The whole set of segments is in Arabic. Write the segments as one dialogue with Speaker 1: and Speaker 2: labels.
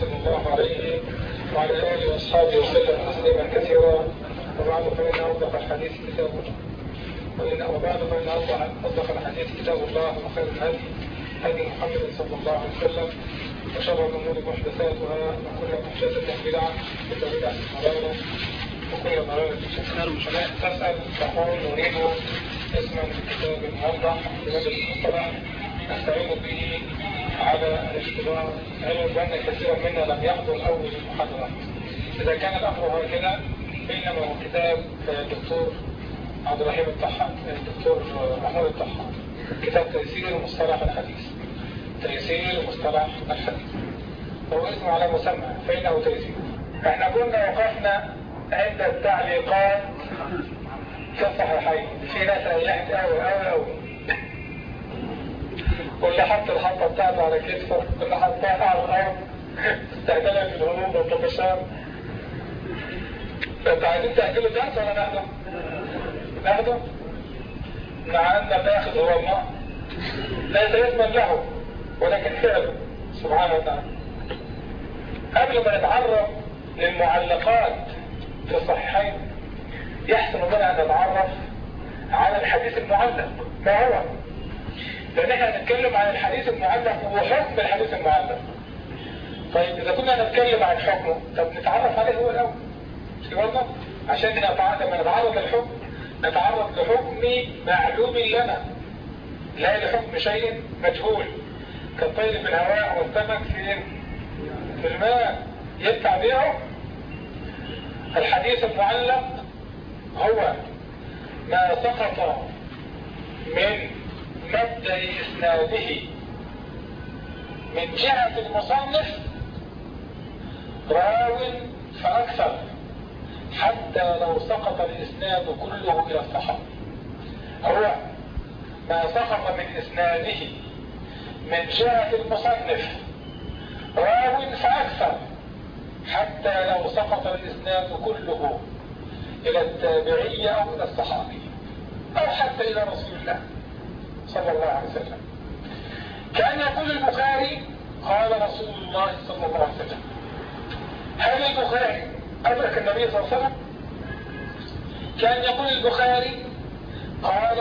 Speaker 1: صلى الله عليه وعلى آله وأصحابه وسلم تسليما كثيرا. وبعد فإن أصدق الحديث كتاب الله. وإن وبعد فإن أصدق الحديث كتاب الله وخير الهدي هدي محمد صلى الله عليه وسلم. وشر الأمور محدثاتها وكل محدثة بدعة وكل بدعة ضلالة وكل ضلالة النار. تسأل تقول نريد اسما لكتاب موضح لمجلس المصطلح نستعين به. على الاختبار علما بأن كثيرا منا لم يحضر أول المحاضرة. إذا كان الأمر هكذا فإنما هو كتاب الدكتور عبد الرحيم الطحان الدكتور محمود الطحان. كتاب تيسير مصطلح الحديث. تيسير مصطلح الحديث. هو اسمه على مسمى فإنه تيسير. إحنا كنا وقفنا عند التعليقات في الصحيحين. في ناس أيحت أوي أوي أوي واللي حط الحطة بتاعته على كتفه واللي حطها على الأرض استعجلها في الهموم والطفشان فانت عايزين تأكلوا درس ولا ناخده؟ ناخده؟ مع أن الآخذ هو الله ليس اسما له ولكن فعله سبحانه وتعالى قبل ما نتعرف للمعلقات في الصحيحين يحسن بنا أن نتعرف على الحديث المعلق ما هو؟ لأن إحنا هنتكلم عن الحديث المعلق وحكم الحديث المعلق طيب إذا كنا نتكلم عن حكمه طب نتعرف عليه هو الأول. مش كده عشان لما نتعرض للحكم نتعرض لحكم معلوم لنا. لا لحكم شيء مجهول. كالطير في الهواء والسمك في في الماء يدفع بيعه؟ الحديث المعلق هو ما سقط من مبدأ إسناده من جهة المصنف راو فأكثر حتى لو سقط الإسناد كله إلى الصحابة هو ما سقط من إسناده من جهة المصنف راو فأكثر حتى لو سقط الإسناد كله إلى التابعية أو إلى الصحابي أو حتى إلى رسول الله. صلى الله عليه وسلم. كان يقول البخاري قال رسول الله صلى الله عليه وسلم هل البخاري أدرك النبي صلى الله عليه وسلم. كان يقول البخاري قال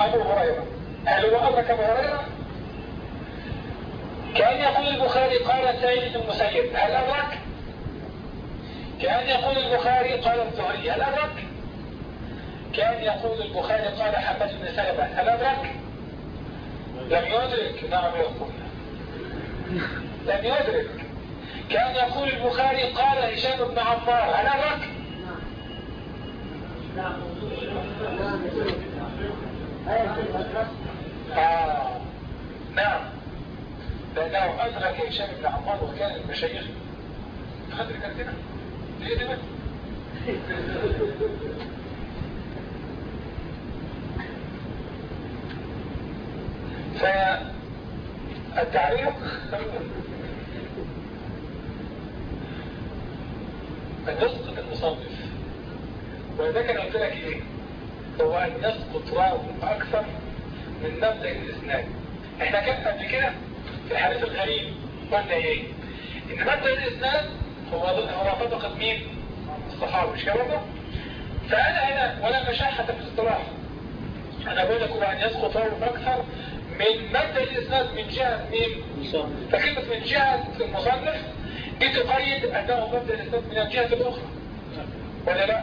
Speaker 1: أبو هريرة هل هو أدرك أبو هريرة؟ كان يقول البخاري قال سيد بن المسيب هل أدرك؟ كان يقول البخاري قال الزهري هل أدرك؟ كان يقول البخاري قال حمد بن سلمة هل أدرك؟ لم يدرك. نعم يقول لم يدرك. كان يقول البخاري قال هشام بن عمار هل أدرك؟ آه. نعم. لأنه أدرك هشام بن عمار وكان المشايخ أدرك أنتنا ليه ده فالتعليق أن يسقط المصنف. وإذا كان قلت لك إيه؟ هو أن يسقط راو أكثر من مبدأ الإسناد. إحنا كان قبل كده في الحديث الغريب قلنا إيه؟ إن مبدأ الإسناد هو هو طبقة مين؟ الصحابة. مش كده فأنا هنا ولا مشاحة في الاصطلاح. أنا بقول لك هو أن يسقط راو أكثر من مادة الإسناد من جهة مين؟ فكلمة من جهة المصنف دي تقيد أنه مادة الإسناد من الجهة الأخرى ولا لا؟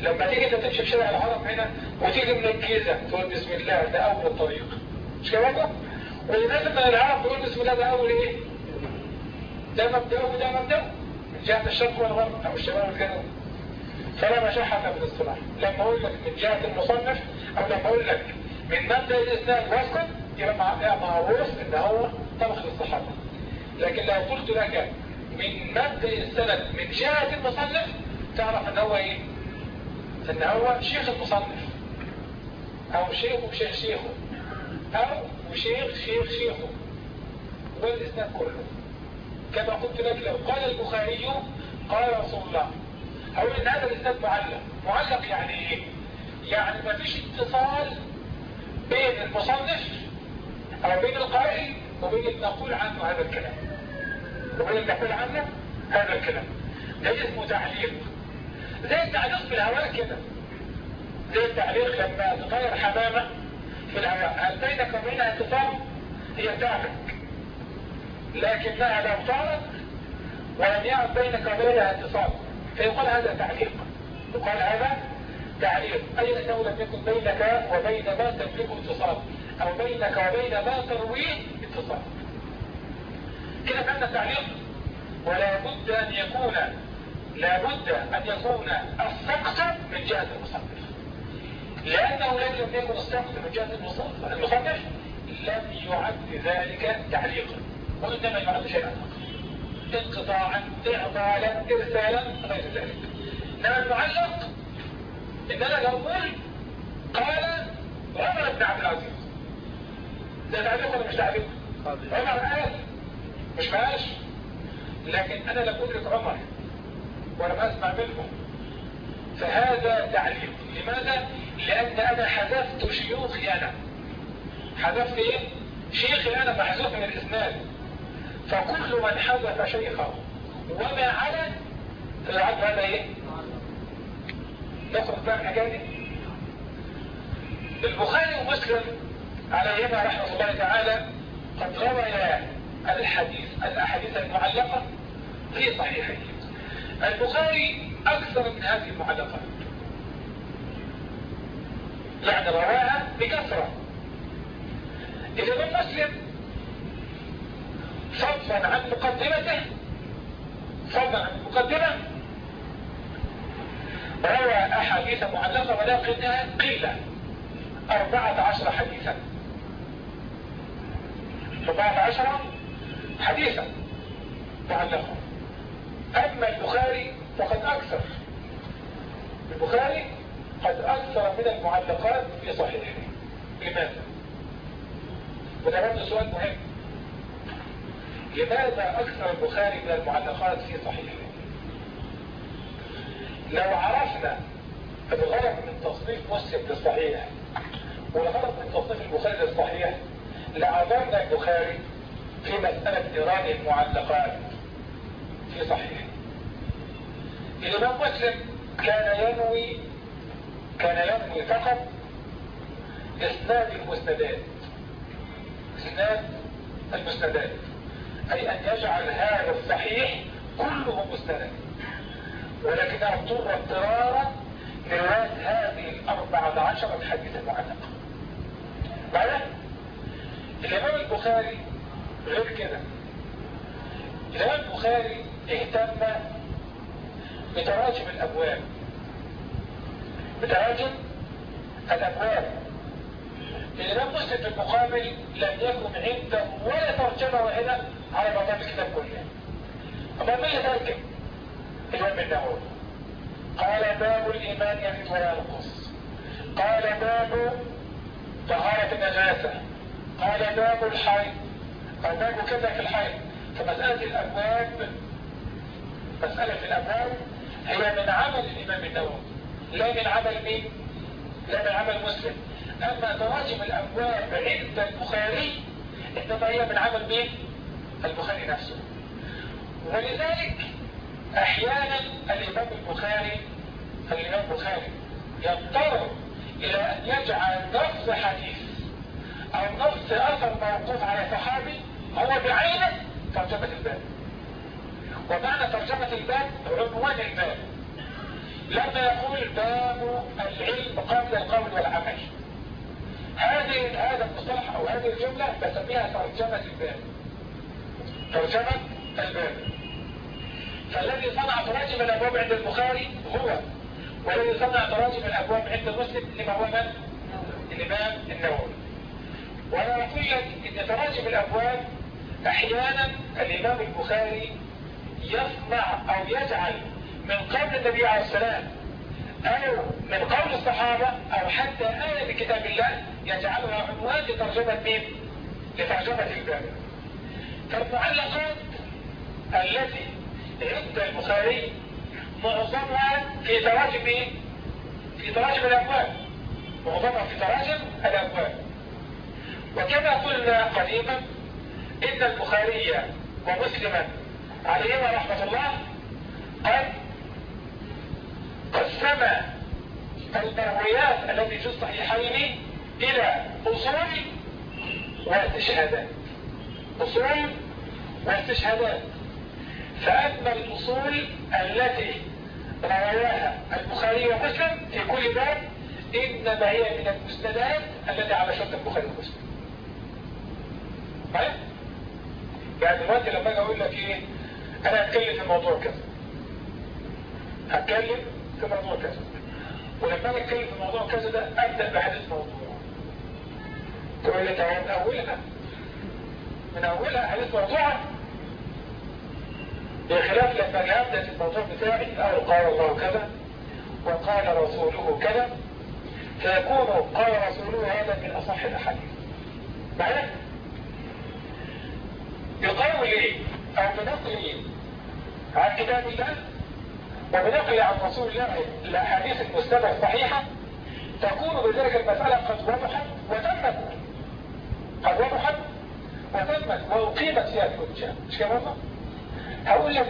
Speaker 1: لما تيجي أنت تمشي في شارع العرب هنا وتيجي من الجيزة تقول بسم الله ده أول الطريق مش كده؟ والناس من العرب تقول بسم الله ده أول إيه؟ ده مبدأه وده مبدأه من جهة الشرق والغرب أو الشمال والجنوب فلا مشاحة في الاصطلاح لما أقول لك من جهة المصنف أو لما أقول لك من مبدأ الإسناد واسقط يبقى معروف إن هو طبخ للصحابة. لكن لو قلت لك من مبدأ السند من جهة المصنف تعرف إن هو إيه؟ إن هو شيخ المصنف أو شيخه شيخ شيخه أو شيخ شيخ شيخه والإسناد كله. كما قلت لك لو قال البخاري قال رسول الله أو إن هذا الإسناد معلق. معلق يعني إيه؟ يعني ما فيش اتصال بين المصنف أو بين القائل وبين المقول عنه هذا الكلام. وهي المقول عنه هذا الكلام. ده اسمه تعليق زي التعليق في الهواء كده. زي التعليق لما تطير حمامة في الهواء. هل بينك وبينها اتصال هي تعلق لكنها لو طارت ولم يعد بينك وبينها اتصال فيقال هذا تعليق. يقال هذا تعليق أي أنه لم يكن بينك وبين ما تملك اتصال أو بينك وبين ما ترويه اتصال كده فهمنا التعليق ولا بد أن يكون لا بد أن يكون السقط من جهة المصنف. لأنه لم يكن السقط من جهة المصنف لم يعد ذلك تعليقا وإنما يعد شيئا. انقطاعا إعطالا إرسالا غير ذلك. إنما المعلق إن أنا لو قلت قال عمر بن عبد العزيز. ده تعليق ولا مش تعليق؟ عمر قال مش ماشي لكن أنا لم أدرك عمر ولم أسمع منه. فهذا تعليق. لماذا؟ لأن أنا حذفت شيوخي أنا. حذفت إيه؟ شيخي أنا محذوف من الإسناد. فكل من حذف شيخه وما على فيعد هذا إيه؟ نخرج بقى الحكاية البخاري ومسلم عليهما رحمة الله تعالى قد رويا الحديث الأحاديث المعلقة في صحيحه البخاري أكثر من هذه المعلقات. يعني رواها بكثرة. الإمام مسلم فضلا عن مقدمته فضلا عن المقدمة روى أحاديث معلقة ولكنها قلة أربعة عشر حديثا. أربعة عشر حديثا معلقا أما البخاري فقد أكثر. البخاري قد أكثر من المعلقات في صحيحه. لماذا؟ وده برضه سؤال مهم. لماذا أكثر البخاري من المعلقات في صحيحه؟ لو عرفنا الغرض من تصنيف مسلم للصحيح والغرض من تصنيف البخاري للصحيح لعذرنا البخاري في مسألة إيراد المعلقات في صحيح. الإمام مسلم كان ينوي كان ينوي فقط إسناد المسندات إسناد المسندات أي أن يجعل هذا الصحيح كله مسندا ولكنه اضطر اضطرارا لرواية هذه الأربعة عشرة حديث معلقة. بعد الإمام البخاري غير كده. الإمام البخاري اهتم بتراجم الأبواب. بتراجم الأبواب. الإمام مسلم في المقابل لم يكن عنده ولا ترجمة واحدة على مدار الكتاب كله. أما من يترجم الإمام النووي. قال باب الإيمان يزيد ولا قال باب طهارة النجاسة. قال باب الحيض. أو باب كذا في الحيض. فمسألة الأبواب مسألة الأبواب هي من عمل الإمام النووي. لا من عمل مين؟ لا من عمل مسلم. أما تراجم الأبواب عند البخاري إنما هي من عمل مين؟ البخاري نفسه. ولذلك أحيانا الإمام البخاري الإمام البخاري يضطر إلى أن يجعل نص حديث أو نص أثر موقوف على صحابي هو بعينه ترجمة الباب. ومعنى ترجمة الباب عنوان الباب. لما يقول باب العلم قبل القول والعمل. هذه هذا المصطلح أو هذه الجملة بسميها ترجمة الباب. ترجمة الباب. فالذي صنع تراجم الأبواب عند البخاري هو. والذي صنع تراجم الأبواب عند مسلم لما هو من؟ الإمام النووي. وأنا أقول لك إن تراجم الأبواب أحيانا الإمام البخاري يصنع أو يجعل من قول النبي عليه السلام أو من قول الصحابة أو حتى آية بكتاب الله يجعلها عنوان لترجمة مين؟ لترجمة الباب فالمعلقات التي عند البخاري معظمها في تراجم إيه؟ في تراجم الابواب معظمها في تراجم الابواب وكما قلنا قديما إن البخاري ومسلما عليهما رحمة الله قد قسم المرويات التي في الصحيحين إلى أصول واستشهادات. أصول واستشهادات. فأما الأصول التي رواياها البخاري ومسلم في كل باب إنما هي من المسندات التي على شرط البخاري ومسلم. طيب؟ يعني دلوقتي لما أجي أقول لك إيه أنا هتكلم في موضوع كذا. هتكلم في موضوع كذا. ولما أجي أتكلم في موضوع كذا ده أبدأ بحديث موضوع. تقول لي تعالى من أولها؟ من أولها حديث موضوع بخلاف لما في الموضوع بتاعي أو قال الله كذا وقال رسوله كذا فيكون قال رسوله هذا من أصح الأحاديث. معايا بقول أو بنقل عن كتاب الله وبنقل عن رسول الله الأحاديث المستمع الصحيحة تكون بذلك المسألة قد وضحت وتمت. قد وضحت وتمت وأقيمت فيها الحجة. مش كده؟ هقول لك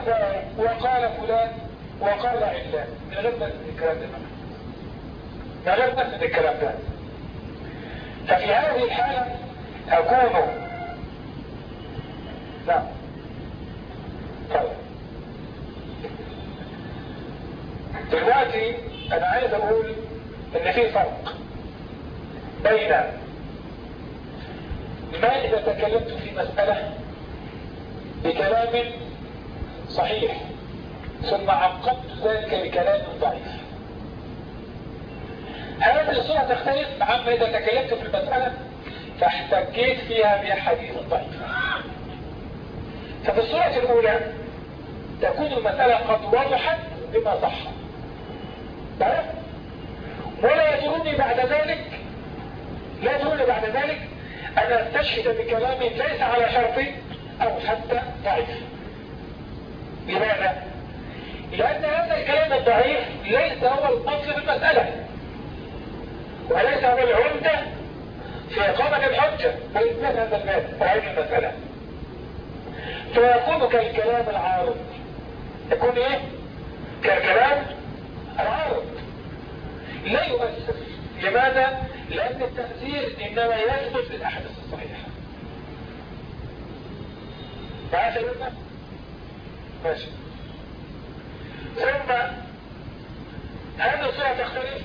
Speaker 1: وقال فلان وقال علان. من غير ما الكلام ده من غير ما الكلام ده ففي هذه الحالة أكون لا طيب. دلوقتي أنا عايز أقول إن في فرق بين ما إذا تكلمت في مسألة بكلام صحيح. ثم عقبت ذلك بكلام ضعيف. هذه الصورة تختلف عما إذا تكلمت في المسألة فاحتجيت فيها بأحاديث ضعيفة. ففي الصورة الأولى تكون المسألة قد وضحت بما صح. ولا يجرني بعد ذلك لا يجرني بعد ذلك أن أستشهد بكلام ليس على شرطي أو حتى ضعيف. لماذا؟ لأن هذا الكلام الضعيف ليس هو الأصل في المسألة. وليس هو العمدة في إقامة الحجة. وإثبات هذا الباب وهذه المسألة. فيكون كالكلام العارض. يكون إيه؟ كالكلام العارض. لا يؤثر لماذا؟ لأن التأثير إنما يثبت للاحداث الصحيحة. سيدنا ماشي. ثم هذه الصورة تختلف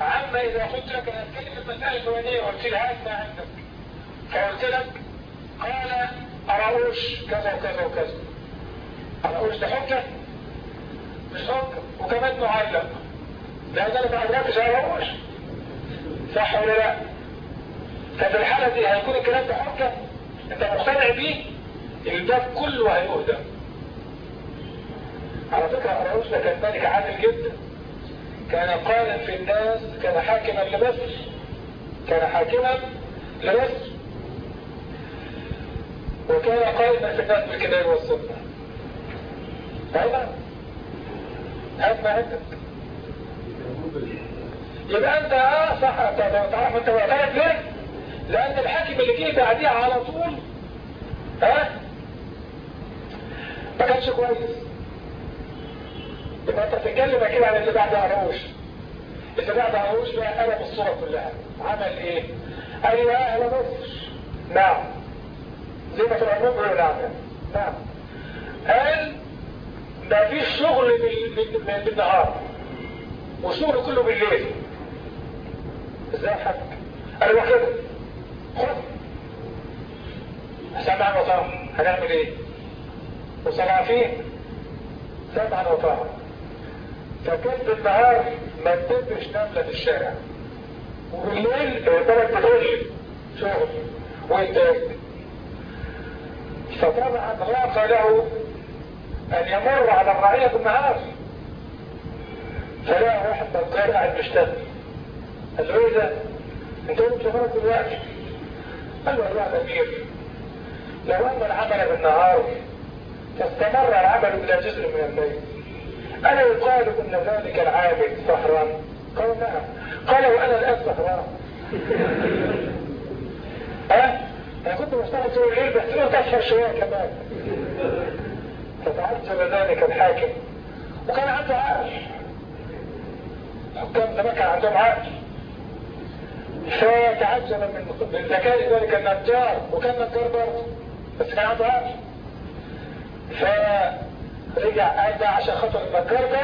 Speaker 1: عما إذا قلت لك أنا اتكلم المسألة الفلانية وقلت لها ما عندك. فقلت لك قال أرأوش كذا وكذا وكذا. أرأوش ده حجة مش حجة وكمان معلق. لأن أنا ما أدركش أرأوش. صح ولا لا؟ ففي الحالة دي هيكون الكلام ده حجة أنت مقتنع بيه؟ الباب كله هيهدى. على فكرة أراوش ده كان ملك عادل جدا. كان قائدا في الناس كان حاكما لمصر. كان حاكما لمصر. وكان قائما في الناس بالكتاب والسنة. هذا هذا عندك يبقى أنت آه صح. تعرف أنت وقتلك ليه؟ لأن الحاكم اللي جه بعديها على طول ها أه؟ ما كانش كويس. يبقى انت بتتكلم أكيد عن اللي بعد عروش اللي بعد عروش بقى قلب الصورة كلها. عمل إيه؟ أيوه أهل مصر. نعم. زي ما كان عموم العمل. نعم. قال ما فيش شغل بالنهار. وشغل كله بالليل. إزاي حق قال له كده. خد. سمعا وطاعا هنعمل إيه؟ وصنعفين سمعا وطاعا فكان بالنهار ما تدبش نملة في الشارع؟ وبالليل ثلاث بتقول شغل وانتاج فطبعا ضاق له أن يمر على الرعية بالنهار فلا واحد بلقاه قاعد مشتغل قال له إيه ده؟ أنت قلت شغلك دلوقتي قال له يا امير لو أن العمل بالنهار فاستمر العمل إلى جزء من الليل. الا يقال إن ذلك العابد سهران قال نعم. قال وأنا الآن سهران ها؟ أنا كنت بشتغل طول الليل بس قلت اسهر شوية كمان. تعجب ذلك الحاكم. وكان عنده عقل الحكام زمان كان عندهم عقل فتعجب من ذكاء ذلك النجار. وكان نجار برضه. بس كان عنده عقل فرجع قال ده عشان خاطر النجار ده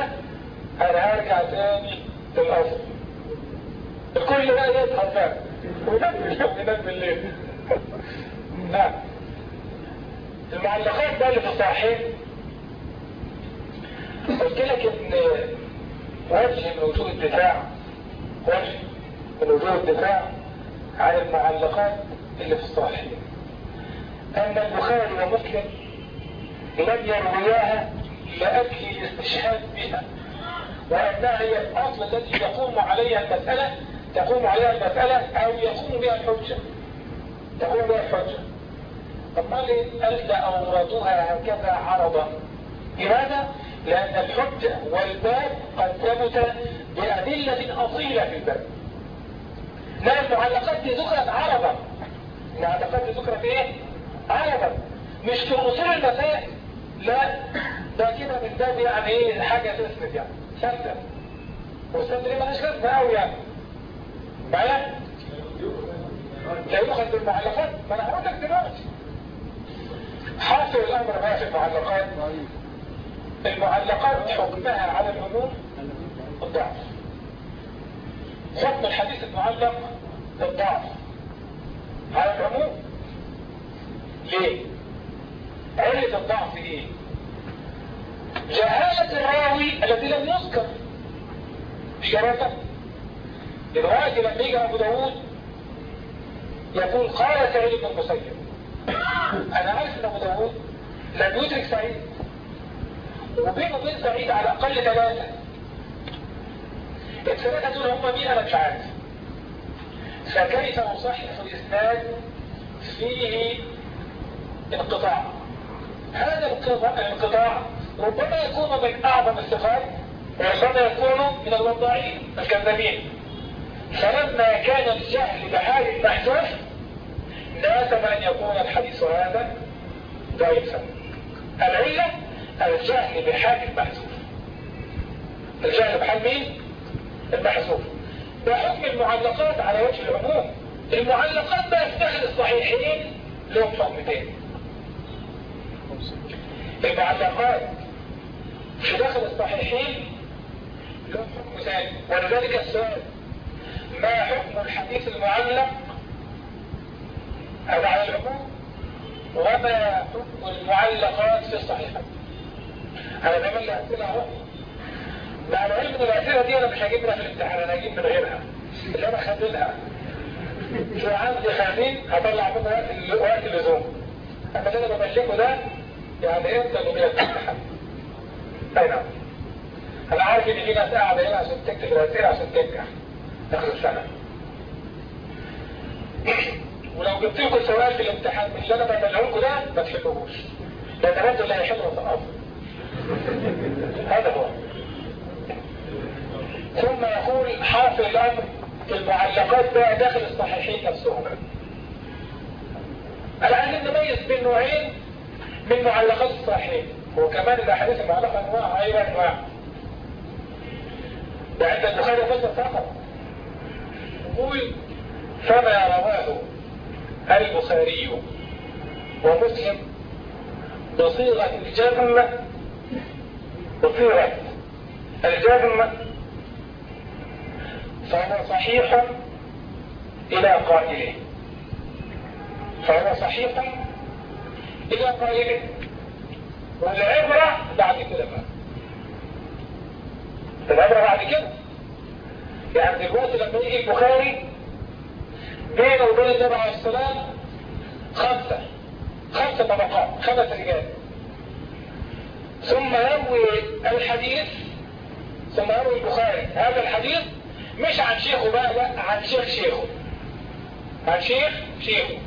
Speaker 1: أنا هرجع تاني للأصل. الكل بقى يسهر بقى. وينام بالليل وينام بالليل. نعم. المعلقات بقى اللي في الصحيح. قلت لك إن وجه من وجوه الدفاع وجه من وجوه الدفاع عن المعلقات اللي في الصحيح. أن البخاري ومسلم لم يروياها لأجل الاستشهاد بها. وانها هي الاصل الذي تقوم عليها المسألة تقوم عليها المسألة أو يقوم بها الحجة. تقوم بها الحجة. طب ما قال اوردوها هكذا عرضا؟ لماذا؟ لأن الحجة والباب قد ثبت بأدلة أصيلة في الباب. لا المعلقات ذكرت عرضا. المعلقات ذكرت إيه؟ عرضا. مش في أصول المسائل. لا ده كده من باب يعني إيه حاجة تسند يعني. سندا والسند دي مالهاش لازمة قوي يعني. معايا؟ لا يؤخذ بالمعلقات. ما أنا هقول لك دلوقتي. حاصل الأمر بقى في المعلقات. المعلقات حكمها على العموم الضعف. حكم الحديث المعلق الضعف على العموم. ليه؟ علة الضعف إيه؟ جهالة الراوي الذي لم يذكر شرطا دلوقتي لما يجي أبو داوود يقول قال سعيد بن المسيب أنا عارف إن أبو داوود لم يدرك سعيد. وبينه وبين سعيد على الأقل ثلاثة. الثلاثة دول هم مين؟ أنا مش عارف. فكيف أصحح الإسناد فيه انقطاع؟ هذا الانقطاع ربما يكون من أعظم الثقات وربما يكون من الوضاعين الكذابين فلما كان الجهل بحال المحذوف ناسب أن يكون الحديث هذا ضعيفا. العلة الجهل بحال المحذوف الجهل بحال مين؟ المحذوف ده حكم المعلقات على وجه العموم المعلقات بقى في داخل الصحيحين لهم حكمتين المعلقات في داخل الصحيحين. لهم حكم ثاني. ولذلك السؤال ما حكم الحديث المعلق هذا على العموم؟ وما حكم المعلقات في الصحيحة؟ أنا بعمل لي اسئله اهو مع العلم إن الأسئلة دي أنا مش هجيب لها في الامتحان أنا هجيب من غيرها. اللي أنا خدلها في عندي خانين هطلع منه وقت اللزوم. أما اللي أنا بملكه ده يعني اللي بيها الامتحان اي نعم أنا عارف ان في ناس قاعدة هنا عشان تكتب الاسئله عشان تنجح اخر السنة ولو جبت لكم سؤال في الامتحان من اللي أنا بعمله لكم ده ما تحلوهوش لأن الرد اللي هيحله سقط هذا هو ثم يقول حافظ الامر في المعلقات بقى داخل الصحيحين نفسهم أنا عايزين نميز بين نوعين من معلقات الصحيحين وكمان الأحاديث المعلقة أنواع أيوه أنواع. ده عند البخاري فصل فقط. يقول فما رواه البخاري ومسلم بصيغة الجزم بصيغة الجزم فهو صحيح إلى قائله. فهو صحيح إلى قائله والعبرة بعد كده بقى. العبرة بعد كده. يعني دلوقتي لما يجي البخاري بينه وبين النبي عليه السلام خمسة. خمسة طبقات خمس رجال. ثم يروي الحديث ثم يروي البخاري. هذا الحديث مش عن شيخه بقى لا عن شيخ شيخه. عن شيخ شيخه.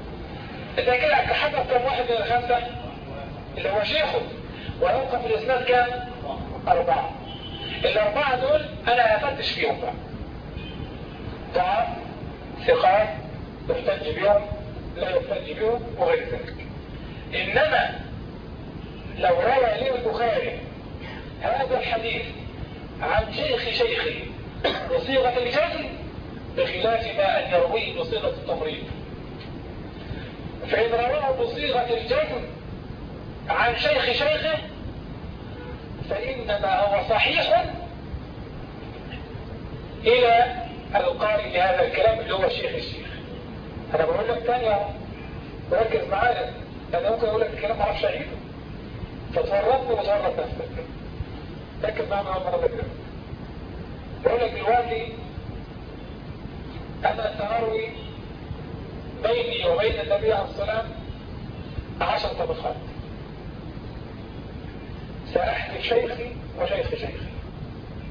Speaker 1: إذا كده حسب كم واحد من الخمسة اللي هو شيخه ويوقف في الإسناد كام؟ أربعة. الأربعة دول أنا هفتش فيهم بقى. ضعف ثقات يحتج بهم لا يحتج بهم وغير ذلك. إنما لو روى لي البخاري هذا الحديث عن شيخ شيخه بصيغة الجزم بخلاف ما أن يرويه بصيغة التمريض. فإن رواه بصيغة الجزم عن شيخ شيخه فإنما هو صحيح إلى القارئ لهذا الكلام اللي هو شيخ الشيخ. أنا بقول لك تاني ركز معايا أنا ممكن أقول لك الكلام معرفش أعيده. فتورطني وتورط نفسك. ركز معايا مرة كده بقول لك دلوقتي أنا سأروي بيني وبين النبي عليه الصلاة عشر طبقات سأحكي شيخي وشيخ شيخي.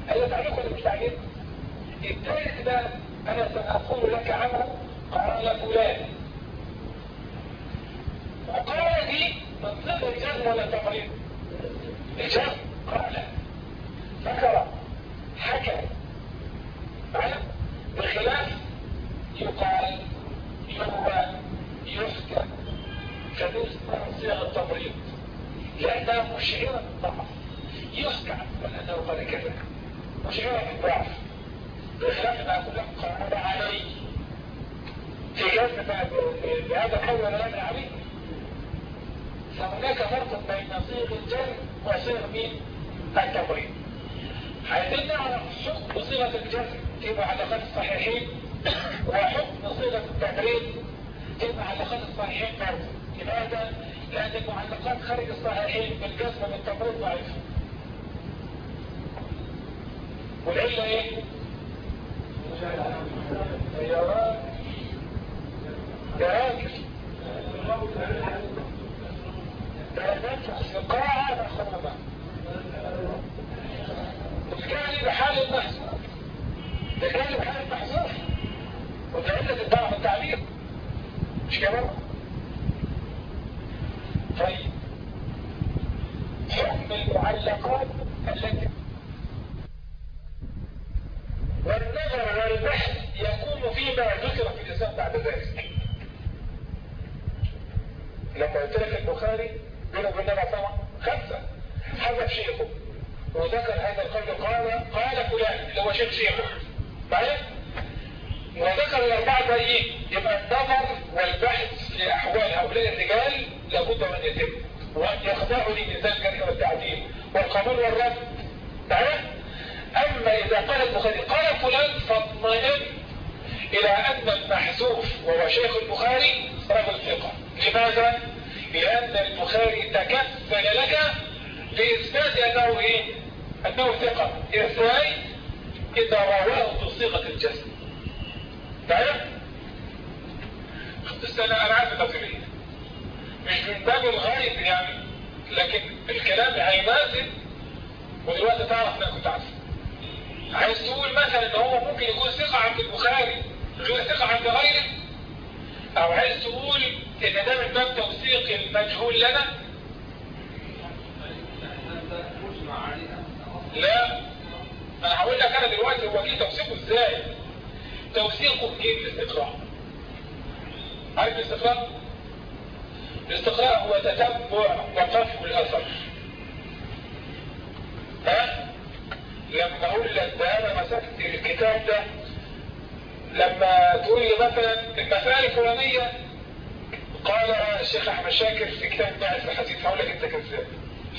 Speaker 1: هل تعليق ولا مش تعليق؟ الثالث ده أنا سأقول لك عنه قال فلان. وقال دي منطقة الجزم ولا تمريض الجزم. قال. ذكر حكى. بخلاف يقال يروى يحكى كنسبة صيغ التمريض لأنها مشعرة بالضعف يحكى عن أنه قال كذا. مشعرة بالضعف بخلاف ما أقول لك قال علي في جزم بهذا القول ولا لا عليه فهناك فرق بين صيغ الجزم وصيغ مين؟ التمريض عايزين نعرف حكم صيغة الجزم في معلقات الصحيحين وحكم صيغة التمريض في معلقات الصحيحين برضه لماذا؟ لأن المعلقات خارج الصحيحين بالجزم بالتمريض ضعيفة والعلة إيه؟ يا راجل يا راجل ده القاعة مخربة الكلمة بحال المحزوف ده بحال المحزوف علة الضعف التعبير مش كده؟ طيب. حكم المعلقات التي والنظر والبحث يكون فيما ذكر في الإسلام بعد ذلك. لما قلت لك البخاري بينه وبين النبي طبعا خمسة. حذف شيخه وذكر هذا القول قال قال فلان اللي هو شيخ شيخه. معايا وذكر الأربعة باقيين يبقى النظر والبحث في أحوال هؤلاء الرجال لابد أن يتم وأن يخضعوا لميزان الجرح والتعديل والقبول والرد معايا أما إذا قال البخاري قال فلان فاطمئن إلى أن المحذوف وهو شيخ البخاري رجل ثقة لماذا؟ لأن البخاري تكفل لك بإثبات أنه إيه؟ أنه ثقة إزاي؟ إذا رواه بصيغة الجسم بس أنا أنا عارف التفسيرية مش من باب الغيب يعني لكن الكلام هيناسب ودلوقتي تعرف أنا كنت عايز تقول مثلا ان هو ممكن يكون ثقة عند البخاري غير ثقة عند غيره أو عايز تقول ان ده من باب توثيق المجهول لنا لا أنا هقول لك أنا دلوقتي هو جه توثيقه إزاي توثيقه بجيب الاستقراء عارف الاستقراء الاستقراء هو تتبع وقف الأثر. ها؟ لما أقول لك ده أنا مسكت الكتاب ده لما تقول لي مثلا المسائل الفلانية قال الشيخ أحمد شاكر في كتاب باعث الحديث. هقول لك أنت كذاب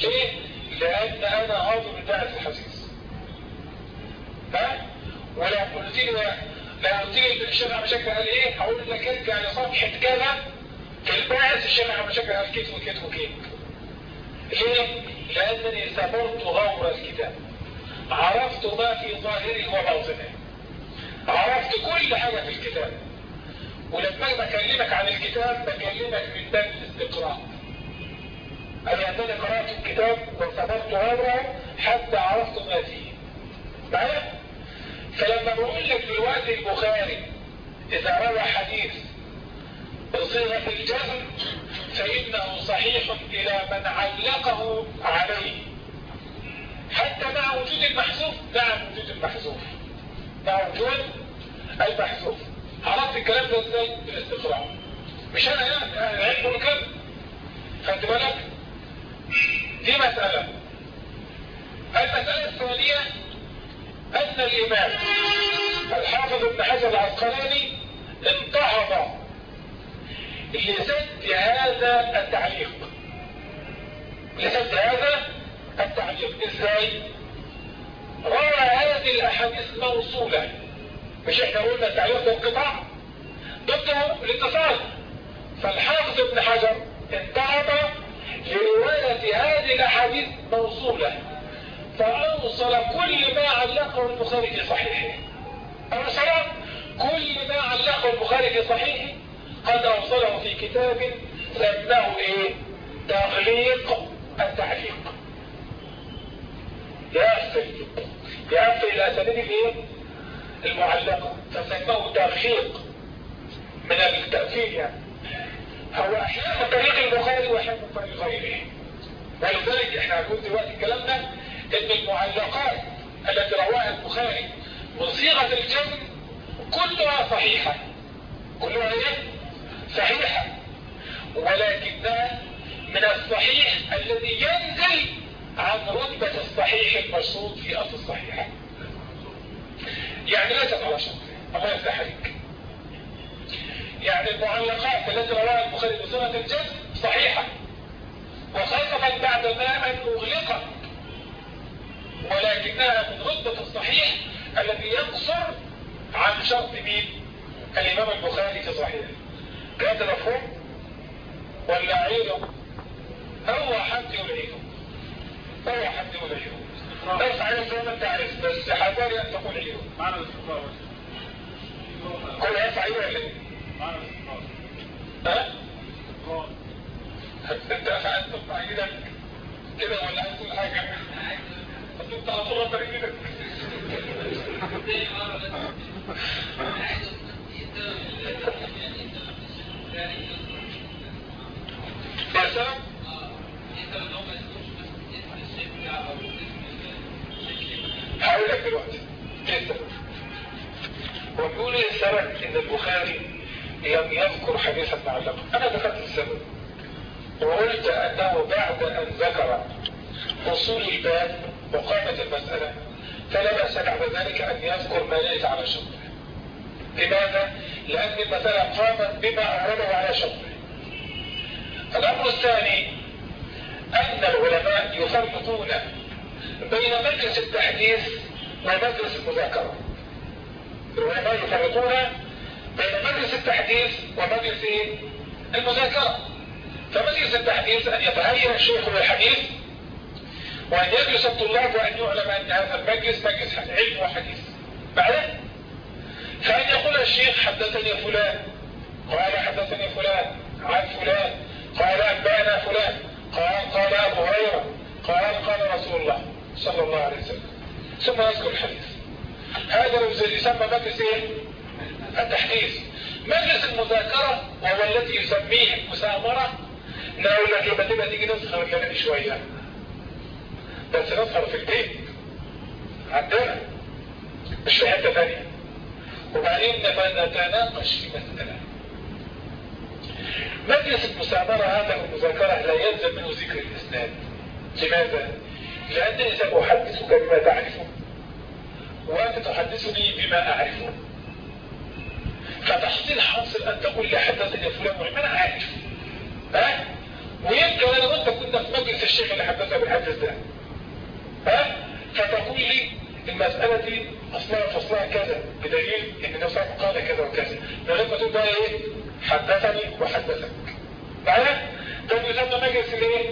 Speaker 1: ليه؟ لأن أنا عضو من باعث الحديث. ها؟ ولو قلت لي لو قلت لي الشيخ احمد شاكر قال إيه؟ هقول لك ارجع لصفحه كذا في الباعث الشيخ احمد شاكر قال كيف وكيف وكيف ليه؟ لأنني سبرت غور الكتاب عرفت ما في ظاهره وباطنه عرفت كل حاجة في الكتاب ولما بكلمك عن الكتاب بكلمك من باب الاستقراء أنا أنني قرأت الكتاب وصبرت غيره حتى عرفت ما فيه معايا؟ فلما بقول لك دلوقتي البخاري إذا روى حديث بصيغة الجزم فإنه صحيح إلى من علقه عليه. حتى مع وجود المحذوف مع وجود المحذوف. مع وجود المحذوف. عرفت الكلام ده إزاي؟ بالاستقراء مش أنا أنا العلم كده خدت بالك؟ دي مسألة. المسألة الثانية أن الإمام الحافظ ابن حجر العسقلاني انتهض لسد هذا التعليق. لسد هذا التعليق. إزاي؟ روى هذه الأحاديث موصولة. مش إحنا قلنا التعليق ده انقطاع ضده الاتصال فالحافظ ابن حجر انتهض لرواية هذه الأحاديث موصولة. فأوصل كل ما علقه البخاري في صحيحه. أوصل كل ما علقه البخاري في صحيحه قد أوصله في كتاب سماه إيه؟ تغليق التعليق. يقفل يقفل الأسانيد الإيه المعلقة فسماه تغليق. من التأثير يعني. هو أحيانا طريق البخاري وأحيانا طريق غيره. ولذلك إحنا هنقول دلوقتي كلامنا إن المعلقات التي رواها البخاري من صيغة الجزم كلها صحيحة. كلها إيه؟ صحيحة. ولكنها من الصحيح الذي ينزل عن رتبة الصحيح المشروط في أصل الصحيح يعني لا على شرط الله يفتح عليك. يعني المعلقات التي رواها البخاري بصيغة الجزم صحيحة. وخاصة بعد ما أن أغلقت ولكنها من رتبة الصحيح الذي يقصر عن شرط مين؟ الإمام البخاري في صحيح كانت مفهوم ولا عيده هو حد يلعيده هو حد يلعيده ليس عليه زي ما انت عارف بس حذاري ان تقول عيده
Speaker 2: معنى الاستقرار.
Speaker 1: كل هيفع عيده ولا؟ إيه؟
Speaker 2: معنى الاستقرار.
Speaker 1: ها؟ انت افعال تقطع إيدك كده ولا عايز تقول حاجة؟ انت إيدك يا سلام هقول لك دلوقتي إيه السبب؟ هو بيقول إيه السبب ان البخاري لم يذكر حديثا معلقا أنا ذكرت السبب وقلت أنه بعد أن ذكر أصول الباب وقامت المسألة فلا بأس بعد ذلك أن يذكر ما ليس على شرطه لماذا؟ لأن المسألة قامت بما اورده على شرطه الأمر الثاني أن العلماء يفرقون بين مجلس التحديث ومجلس المذاكرة العلماء يفرقون بين مجلس التحديث ومجلس؟ المذاكرة فمجلس التحديث أن يتهيأ الشيخ للحديث وأن يجلس الطلاب وأن يعلم أن هذا المجلس مجلس علم وحديث. بعدين فأن يقول الشيخ حدثني فلان قال حدثني فلان عن فلان قال أنبأنا فلان قال قال أبو هريرة قال قال رسول الله صلى الله عليه وسلم. ثم يذكر الحديث. هذا لو يسمى مجلس إيه؟ التحديث. مجلس المذاكرة وهو الذي يسميه المسامرة لك لما تبقى تيجي نسخر الكلام شوية. بس نسخر في البيت عندنا. مش في حتة ثانية وبعدين نتناقش في مسألة. مجلس المسامرة هذا المذاكرة لا يلزم منه ذكر الإسناد. لماذا؟ لأنني سأحدثك بما تعرفه وأنت تحدثني بما أعرفه. فتحصيل حاصل أن تقول لي حدثني فلان وعلم أنا عارف ها؟ ويمكن أنا وأنت كنا في مجلس الشيخ اللي حدثنا بالحدث ده. ها؟ فتقول لي المسألة دي أصلها فصلها كذا بدليل إن النبي صلى الله عليه وسلم قال كذا وكذا من غير ما تقول بقى إيه؟ حدثني وحدثك معايا؟ ده يسمى مجلس الإيه؟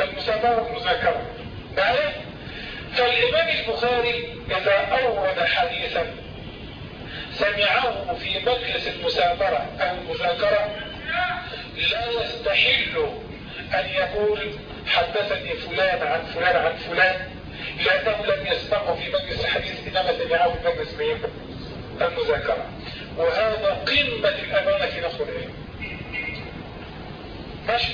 Speaker 1: المسامرة والمذاكرة معايا؟ فالإمام البخاري إذا أورد حديثا سمعه في مجلس المسامرة أو المذاكرة لا يستحل أن يقول حدثني فلان عن فلان عن فلان لأنه لم يسمعه في مجلس الحديث إنما سمعه في مجلس؟ المذاكرة. وهذا قمة الأمانة في نقل العلم. ماشي.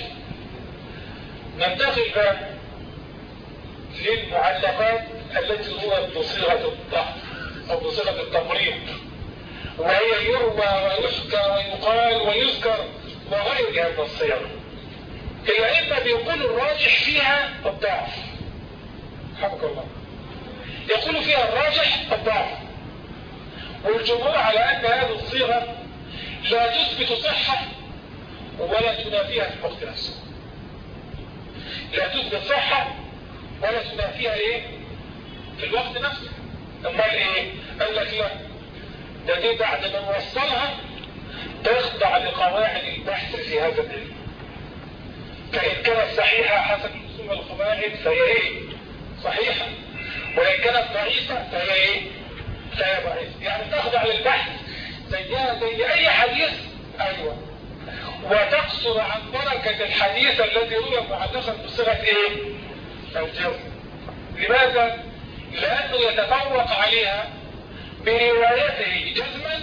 Speaker 1: ننتقل بقى للمعلقات التي هو بصيغة الضعف أو بصيغة التمريض. وهي يروى ويحكى ويقال ويذكر وغيرها من الصيغ. الأئمة بيقولوا الراجح فيها الضعف. حفظك الله. يقول فيها الراجح الضعف. والجمهور على أن هذه الصيغة لا تثبت صحة ولا تنافيها في الوقت نفسه. لا تثبت صحة ولا تنافيها إيه؟ في الوقت نفسه. امال إيه قال لك لا. ده دي بعد ما نوصلها تخضع لقواعد البحث في هذا العلم فإن كانت صحيحة حسب رسوم القواعد فهي إيه؟ صحيحة. وإن كانت ضعيفة فهي إيه؟ فهي ضعيفة. يعني تخضع للبحث زيها زي أي حديث. أيوة. وتقصر عن بركة الحديث الذي روى معلقا بصيغة إيه؟ الجزم لماذا؟ لأنه يتفوق عليها بروايته جزما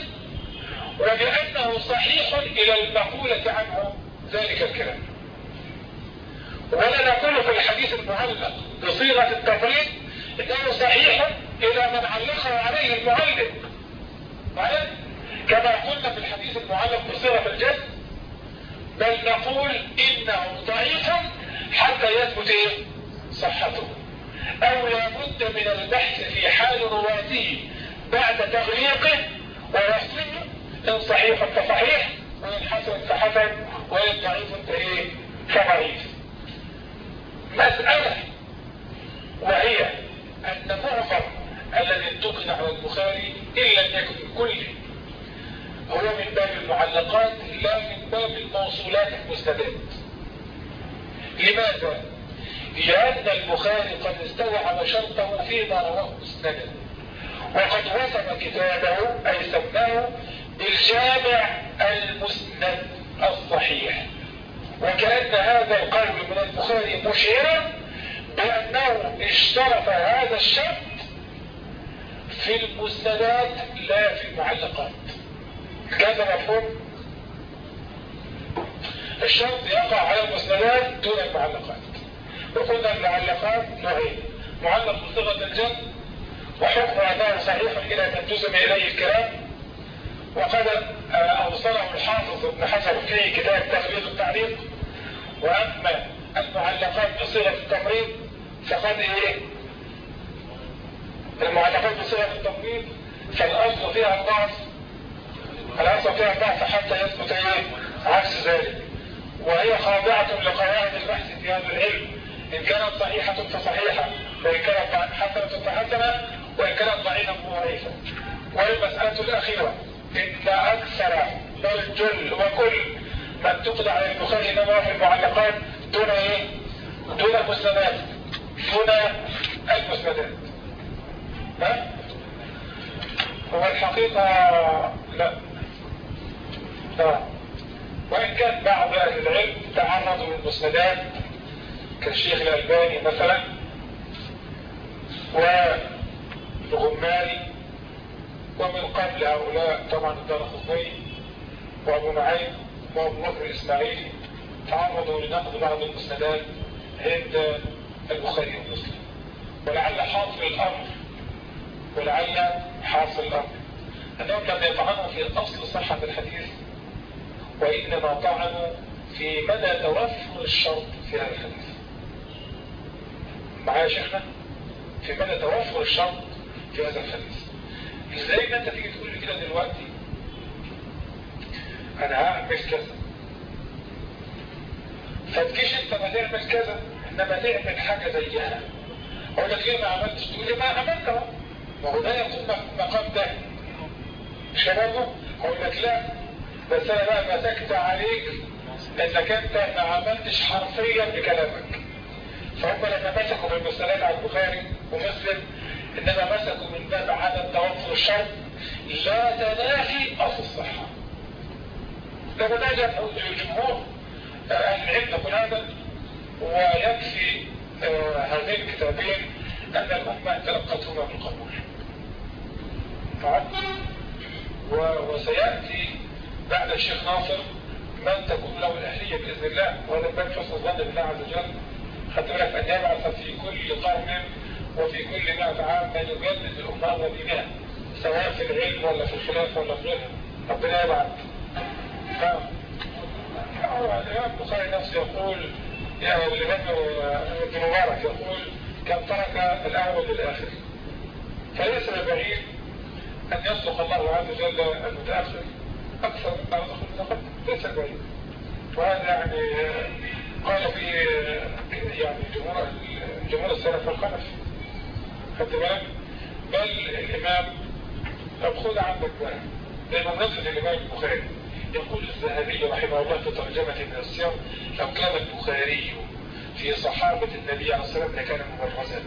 Speaker 1: وبأنه صحيح إلى المقولة عنه. ذلك الكلام. ولا نقول في الحديث المعلق بصيغة التفريط إنه صحيح إلى من علقه عليه المعلق كما قلنا في الحديث المعلق بصيغة الجزم بل نقول إنه ضعيف حتى يثبت إيه؟ صحته. أو لابد من البحث في حال رواته بعد تغليقه ورسمه إن صحيح فصحيح وإن حسن فحسن وإن ضعيف فإيه؟ فضعيف. مسألة وهي أن معظم الذي انتقد على البخاري إن لم يكن كله. هو من باب المعلقات لا من باب الموصولات المستدات لماذا؟ لأن البخاري قد استوعب شرطه فيما رواه مسندا وقد وصف كتابه أي سماه بالجامع المسند الصحيح. وكأن هذا القول من البخاري مشيرا بأنه اشترط هذا الشرط في المسندات لا في المعلقات. كذا مفهوم؟ الشرط يقع على المسندات دون المعلقات. وقلنا المعلقات نوعين معلق بصيغة الجد وحكم أنه صحيح إلى أن تنتسم إليه الكلام. وقد أوصله الحافظ ابن حجر في كتاب تخريج التعليق. وأما المعلقات بصيغه التمريض فقد إيه؟ المعلقات بصيغه التمريض فالأصل فيها الضعف. الأصل فيها الضعف حتى يثبت إيه؟ عكس ذلك. وهي خاضعة لقواعد البحث في هذا العلم. إن كانت صحيحة فصحيحة وإن كانت حسنة فحسنة وإن كانت ضعيفة فضعيفة والمسألة الأخيرة إن أكثر بل الجل وكل تقضى على البخاري إنما في المعلقات دون إيه؟ دون المسندات دون المسندات ها؟ هو الحقيقة لا لا وإن كان بعض أهل العلم تعرضوا للمسندات كالشيخ الألباني مثلا والغماري ومن قبل هؤلاء طبعا الدار خطي وأبو نعيم وأبو بكر الإسماعيلي تعرضوا لنقد بعض المسندات عند البخاري ومسلم. ولعل حاصل الأمر ولعل حاصل الأمر. أنهم لم يطعنوا في أصل صحة الحديث وإنما طعنوا في مدى توفر الشرط في هذا الحديث. معايا شيخنا؟ في مدى توفر الشرط في هذا الحديث. إزاي ما أنت تيجي تقول لي كده دلوقتي أنا هعمل كذا. فتجيش أنت ما تعمل كذا؟ إنما تعمل حاجة زيها أقول لك ليه ما عملتش؟ تقول لي ما عملت أهو. ما هو ده يكون مقام ده مش برضه أقول لك لا. بس أنا بقى مسكت عليك إنك أنت ما عملتش حرفيا بكلامك. فهم لما مسكوا بالمسألات على البخاري ومسلم إنما مسكوا من باب عدم توفر الشرط لا تنافي أصل الصحة. مناجة الجمهور أهل العلم يقول هذا ويكفي آه هذين الكتابين أن الأمة تلقتهما بالقبول. وسيأتي بعد الشيخ ناصر من تكون له الأهلية بإذن الله وهذا باب حسن الظن بالله عز وجل خدت بالك أن يبعث في كل قرن وفي كل مئة عام من يجدد الأمة ودينها سواء في العلم ولا في الخلافة ولا في غيرها ربنا يبعث. نعم الإمام البخاري نفسه يقول يعني ابن مبارك يقول كم ترك الأول للآخر فليس بعيد أن يصدق الله عز وجل المتأخر أكثر مما يصدق المتقدم ليس بعيد وهذا يعني قال فيه يعني جمهور جمهور السلف والخلف خدت بالك بل الإمام طب خذ عندك بقى دايما نصف الإمام البخاري يقول الذهبي رحمه الله في ترجمة من السير لو كان البخاري في صحابة النبي عليه الصلاة والسلام لكان مبرزا.